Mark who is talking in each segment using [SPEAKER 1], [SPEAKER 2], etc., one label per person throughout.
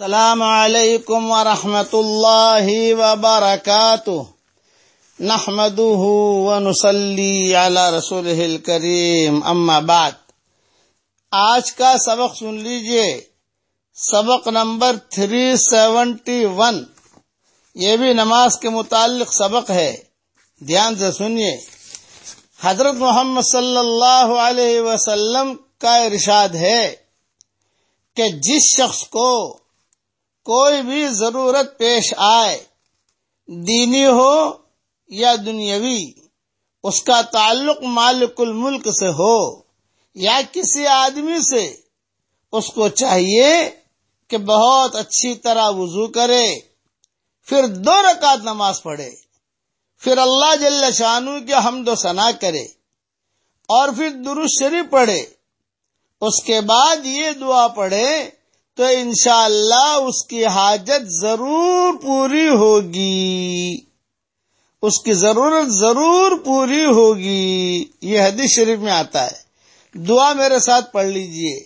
[SPEAKER 1] السلام علیکم ورحمۃ اللہ وبرکاتہ۔ نحمده ونصلي على رسوله الكريم اما بعد۔ آج کا سبق سن لیجیے۔ سبق نمبر 371 یہ بھی نماز کے متعلق سبق ہے۔ دھیان سے سنیے۔ حضرت محمد صلی اللہ علیہ وسلم کا ارشاد ہے کہ جس شخص کو کوئی بھی ضرورت پیش آئے، دینی ہو یا دنیاوی، اس کا تعلق مالک الملک سے ہو یا کسی آدمی سے، اس کو چاہیے کہ بہت اچھی طرح وضو کرے، پھر دو رکعت نماز پڑھے، پھر اللہ جل شانو کے حمد و ثنا کرے، اور پھر درست شریف پڑھے، اس کے بعد یہ دعا پڑھے تو انشاءاللہ اللہ اس کی حاجت ضرور پوری ہوگی۔ اس کی ضرورت ضرور پوری ہوگی۔ یہ حدیث شریف میں آتا ہے۔ دعا میرے ساتھ پڑھ لیجیے۔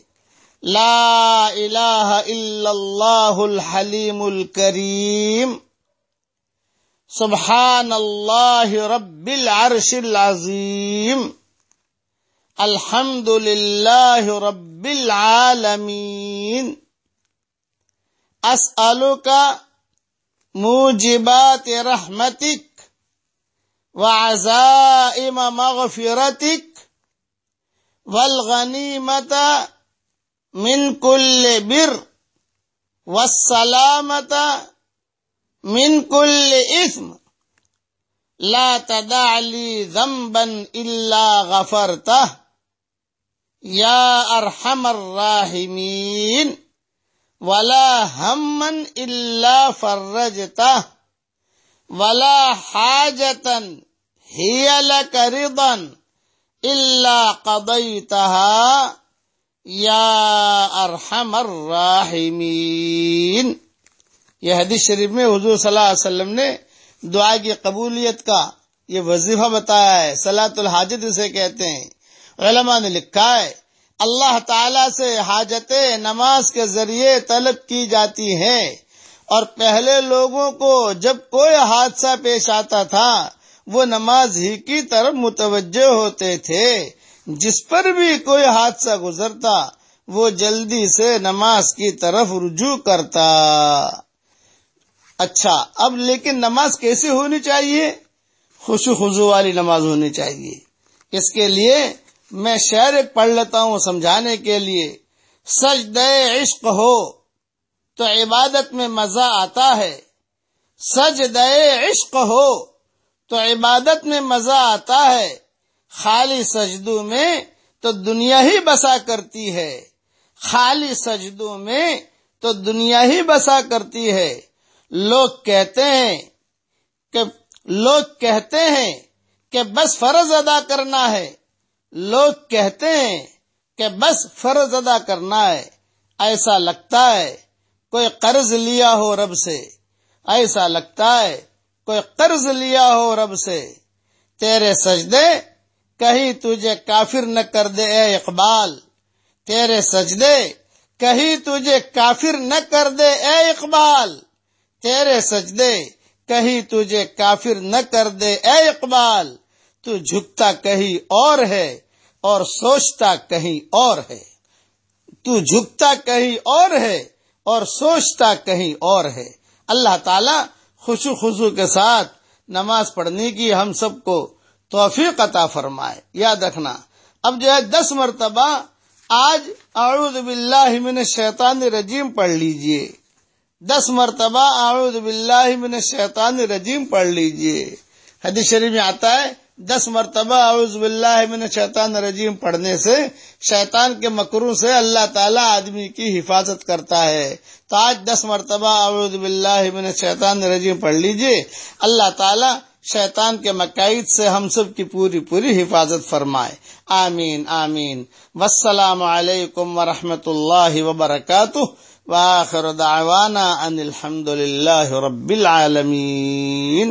[SPEAKER 1] لا الہ الا اللہ الحلیم الکریم۔ سبحان اللہ رب العرش العظیم۔ الحمد للہ رب العالمین۔ کا موجبات رحمتک وعزائم مغفرتک والغنیمت من كل بر والسلامت من كل إثم. لا تدع لي ذنبا إلا غفرته. يا أرحم الراحمين. ولا ہمن اللہ فرجتا ولا حاجتن ہی لکردن اللہ قضیتها یا ارحم الراحمین۔ یہ حدیث شریف میں حضور صلی اللہ علیہ وسلم نے دعا کی قبولیت کا یہ وظیفہ بتایا ہے سلاۃ الحاجت اسے کہتے ہیں۔ علماء نے لکھا ہے اللہ تعالی سے حاجت نماز کے ذریعے طلب کی جاتی ہے۔ اور پہلے لوگوں کو جب کوئی حادثہ پیش آتا تھا، وہ نماز ہی کی طرف متوجہ ہوتے تھے۔ جس پر بھی کوئی حادثہ گزرتا، وہ جلدی سے نماز کی طرف رجوع کرتا۔ اچھا اب لیکن نماز کیسے ہونی چاہیے؟ خوش خزو والی نماز ہونی چاہیے۔ اس کے لیے میں شعر پڑھ لیتا ہوں سمجھانے کے لیے۔ سج عشق ہو تو عبادت میں مزہ آتا ہے۔ سج دے عشق ہو تو عبادت میں مزہ آتا ہے۔ خالی سجدوں میں تو دنیا ہی بسا کرتی ہے۔ خالی سجدوں میں تو دنیا ہی بسا کرتی ہے۔ لوگ کہتے ہیں کہ، لوگ کہتے ہیں کہ بس فرض ادا کرنا ہے۔ لوگ کہتے ہیں کہ بس فرض ادا کرنا ہے، ایسا لگتا ہے کوئی قرض لیا ہو رب سے، ایسا لگتا ہے کوئی قرض لیا ہو رب سے۔ تیرے سجدے کہیں تجھے کافر نہ کر دے اے اقبال۔ تیرے سجدے کہیں تجھے کافر نہ کر دے اے اقبال۔ تیرے سجدے کہیں تجھے کافر نہ کر دے اے اقبال۔ تو جھکتا کہیں اور ہے اور سوچتا کہیں اور ہے۔ تو جھکتا کہیں اور ہے اور سوچتا کہیں اور ہے۔ اللہ تعالی خوشو خزو کے ساتھ نماز پڑھنے کی ہم سب کو توفیق عطا فرمائے۔ یاد رکھنا، اب جو ہے دس مرتبہ آج اعوذ باللہ من الشیطان الرجیم پڑھ لیجیے۔ دس مرتبہ اعوذ باللہ من الشیطان الرجیم پڑھ لیجیے۔ حدیث شریف میں آتا ہے دس مرتبہ اعوذ باللہ من الشیطان الرجیم پڑھنے سے، شیطان کے مکرو سے اللہ تعالیٰ آدمی کی حفاظت کرتا ہے۔ تو آج دس مرتبہ اعوذ باللہ من الشیطان الرجیم پڑھ لیجیے۔ اللہ تعالیٰ شیطان کے مقاعد سے ہم سب کی پوری پوری حفاظت فرمائے۔ آمین آمین۔ والسلام علیکم ورحمۃ اللہ وبرکاتہ۔ واخر دعوانا ان الحمد للہ رب العالمین۔